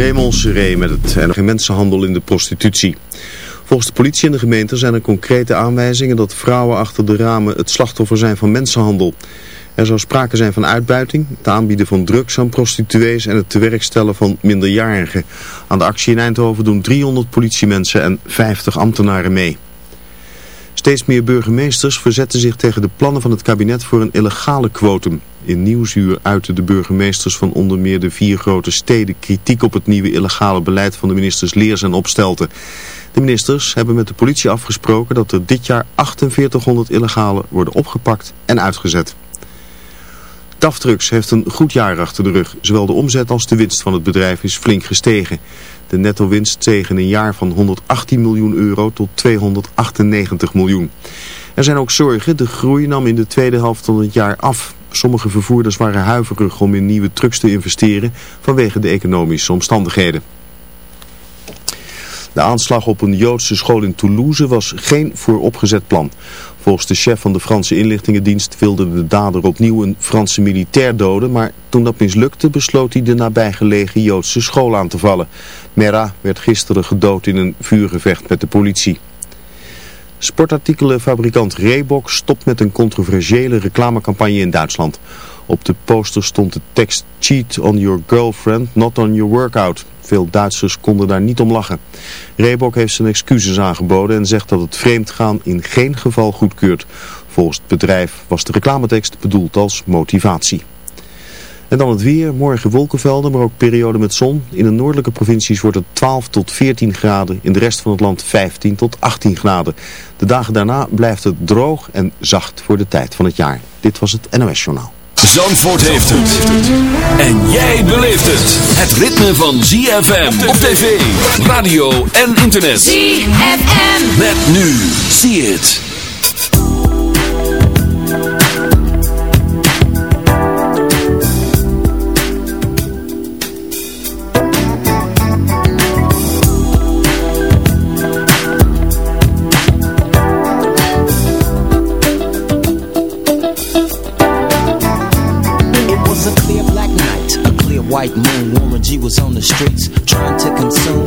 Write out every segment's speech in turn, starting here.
Raymond met het en mensenhandel in de prostitutie. Volgens de politie en de gemeente zijn er concrete aanwijzingen dat vrouwen achter de ramen het slachtoffer zijn van mensenhandel. Er zou sprake zijn van uitbuiting, het aanbieden van drugs aan prostituees en het tewerkstellen van minderjarigen. Aan de actie in Eindhoven doen 300 politiemensen en 50 ambtenaren mee. Steeds meer burgemeesters verzetten zich tegen de plannen van het kabinet voor een illegale quotum. In Nieuwsuur uiten de burgemeesters van onder meer de vier grote steden kritiek op het nieuwe illegale beleid van de ministers Leers en Opstelten. De ministers hebben met de politie afgesproken dat er dit jaar 4800 illegale worden opgepakt en uitgezet. DAF heeft een goed jaar achter de rug. Zowel de omzet als de winst van het bedrijf is flink gestegen. De netto-winst steeg in een jaar van 118 miljoen euro tot 298 miljoen. Er zijn ook zorgen. De groei nam in de tweede helft van het jaar af. Sommige vervoerders waren huiverig om in nieuwe trucks te investeren vanwege de economische omstandigheden. De aanslag op een Joodse school in Toulouse was geen vooropgezet plan. Volgens de chef van de Franse inlichtingendienst wilde de dader opnieuw een Franse militair doden, maar toen dat mislukte besloot hij de nabijgelegen Joodse school aan te vallen. Merah werd gisteren gedood in een vuurgevecht met de politie. Sportartikelenfabrikant Reebok stopt met een controversiële reclamecampagne in Duitsland. Op de poster stond de tekst Cheat on your girlfriend, not on your workout. Veel Duitsers konden daar niet om lachen. Reebok heeft zijn excuses aangeboden en zegt dat het vreemdgaan in geen geval goedkeurt. Volgens het bedrijf was de reclametekst bedoeld als motivatie. En dan het weer, morgen wolkenvelden, maar ook periode met zon. In de noordelijke provincies wordt het 12 tot 14 graden, in de rest van het land 15 tot 18 graden. De dagen daarna blijft het droog en zacht voor de tijd van het jaar. Dit was het NOS Journaal. Zandvoort heeft het. En jij beleeft het. Het ritme van ZFM op tv, radio en internet. ZFM. Met nu. See it. White moon, Warren G was on the streets trying to consume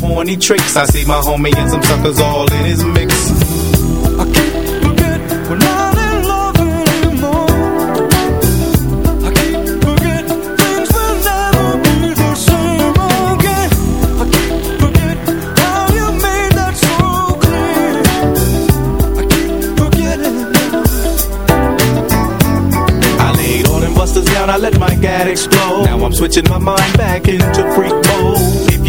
horny tricks. I see my homie and some suckers all in his mix. I can't forget when I can't forget things will never be the same again. I can't forget how you made that so clear. I can't forget it. I laid all them busters down. I let my gad explode. Now I'm switching my mind back into freak mode.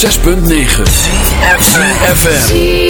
106.9 FM.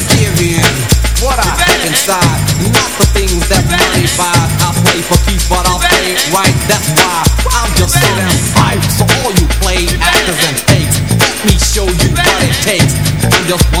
takes. I'm just one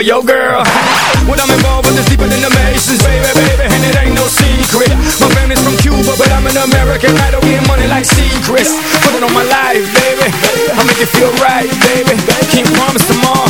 Of your girl. When I'm involved with this deeper than the Masons, baby, baby. And it ain't no secret. My family's from Cuba, but I'm an American. I don't get money like secrets. Put it on my life, baby. I'll make it feel right, baby. Can't promise tomorrow, I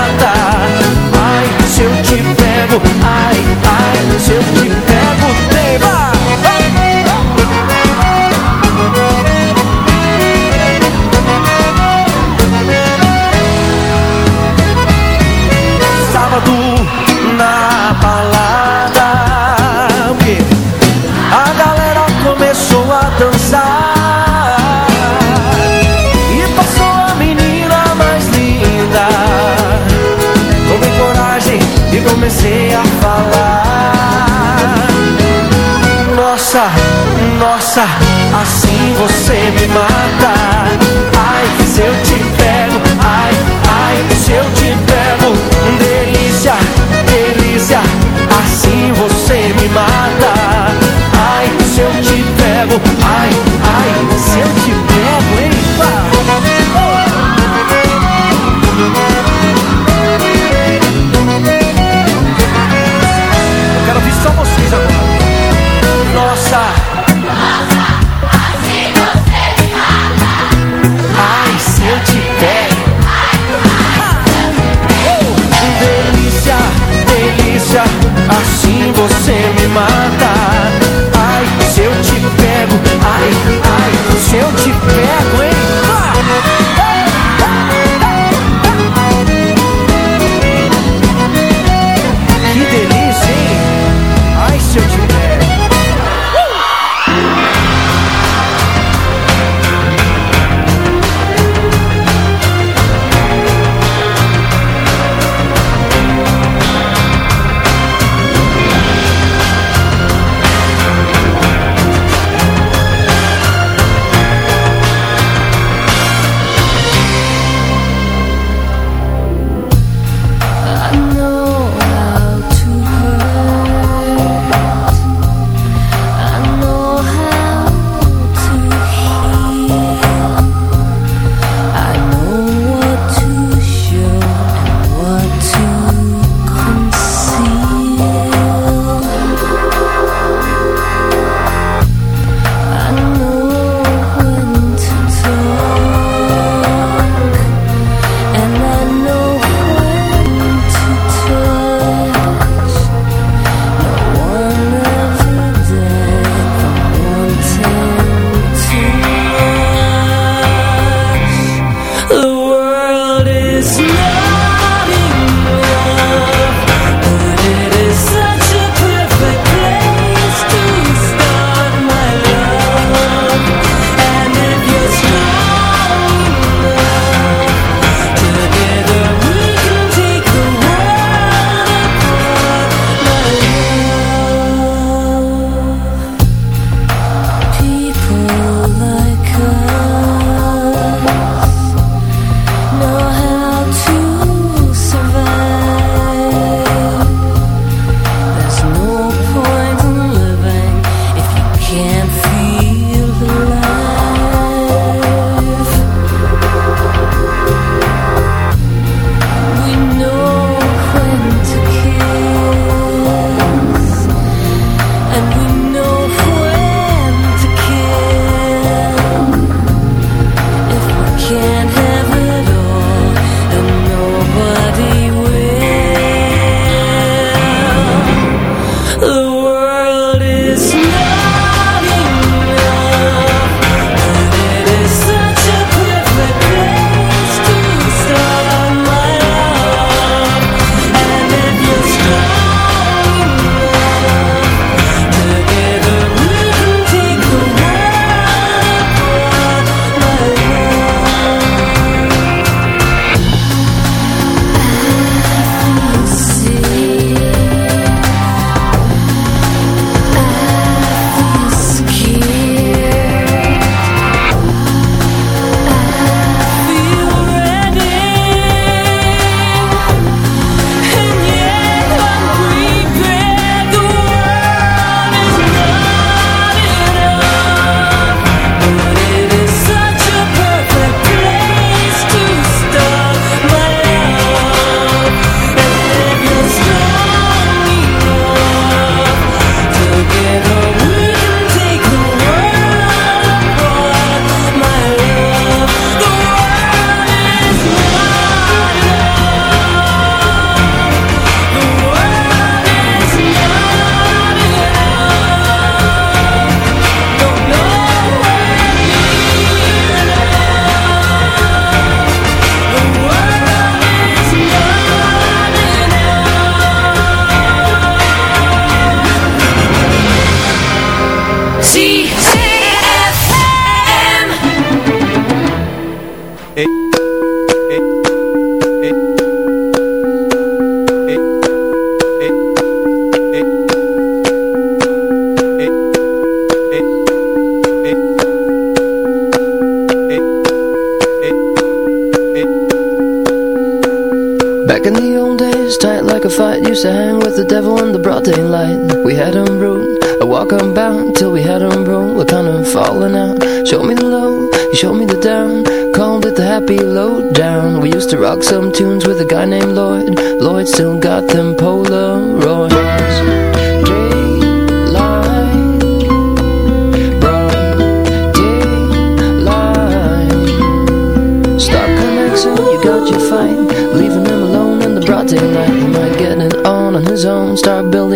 Shoulders tight like a fight. Used to hang with the devil in the broad daylight. We had him rude, I walk unbound Till we had him roll, we're kind of falling out. Show me the low, you showed me the down. Called it the happy low down We used to rock some tunes with a guy named Lloyd. Lloyd still got them Polaroids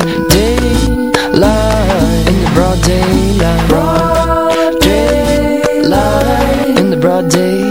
the broad daylight. Broad daylight. In the broad day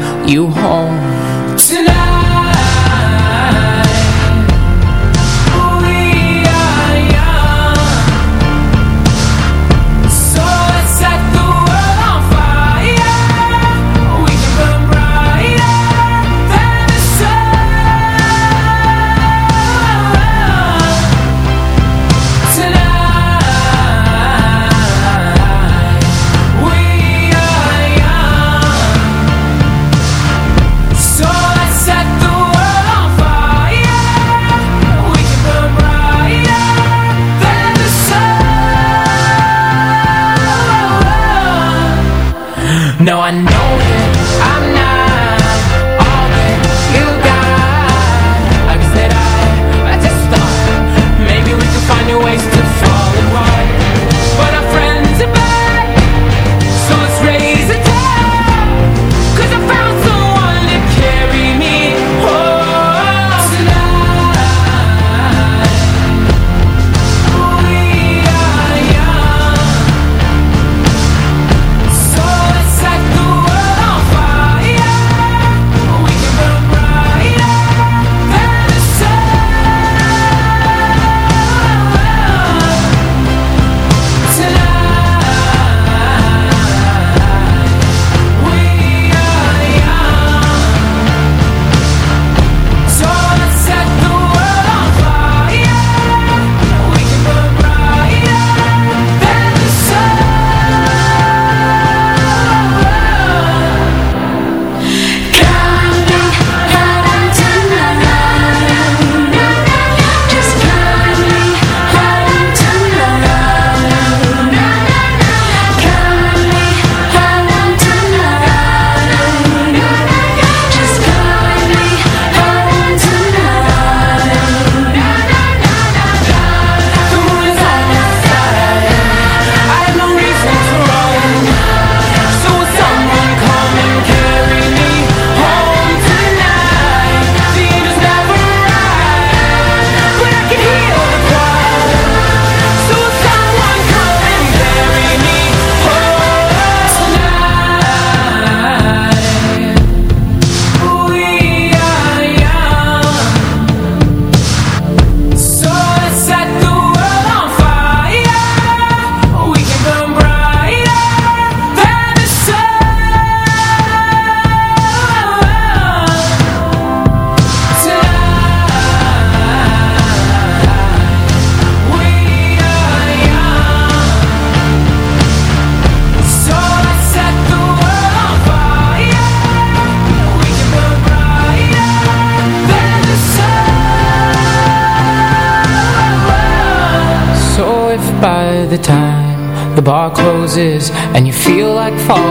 you home and you feel like falling.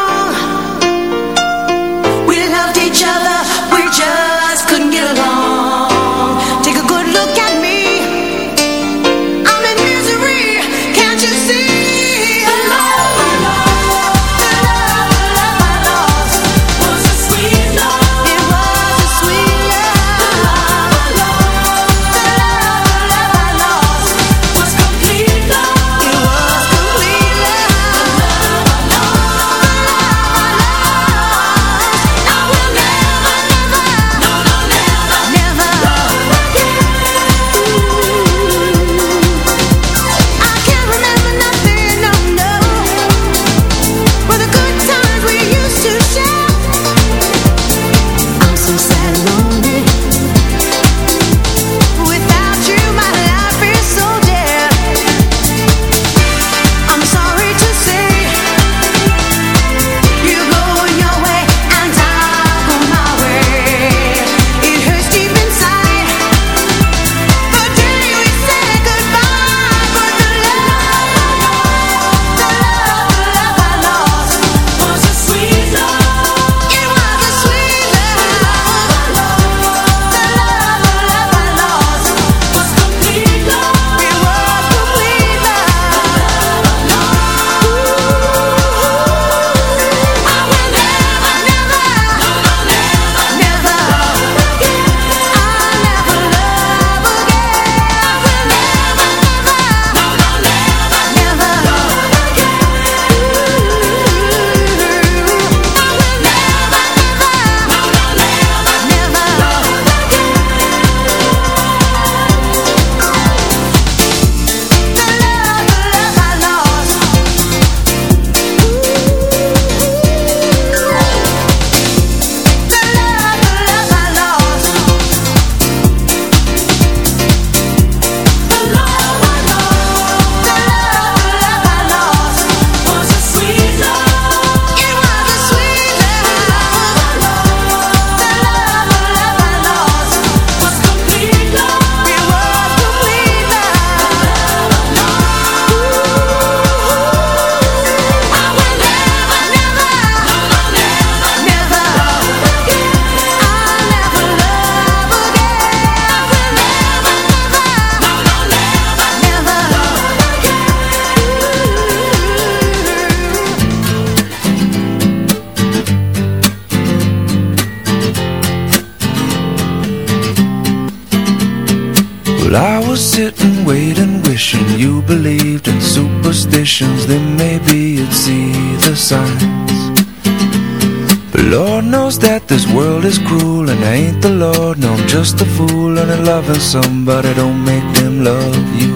just a fool and loving somebody don't make them love you.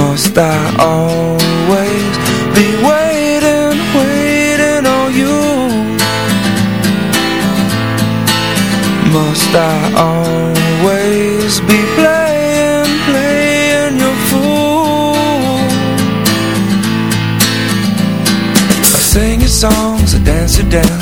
Must I always be waiting, waiting on you? Must I always be playing, playing your fool? I sing your songs, I dance your dance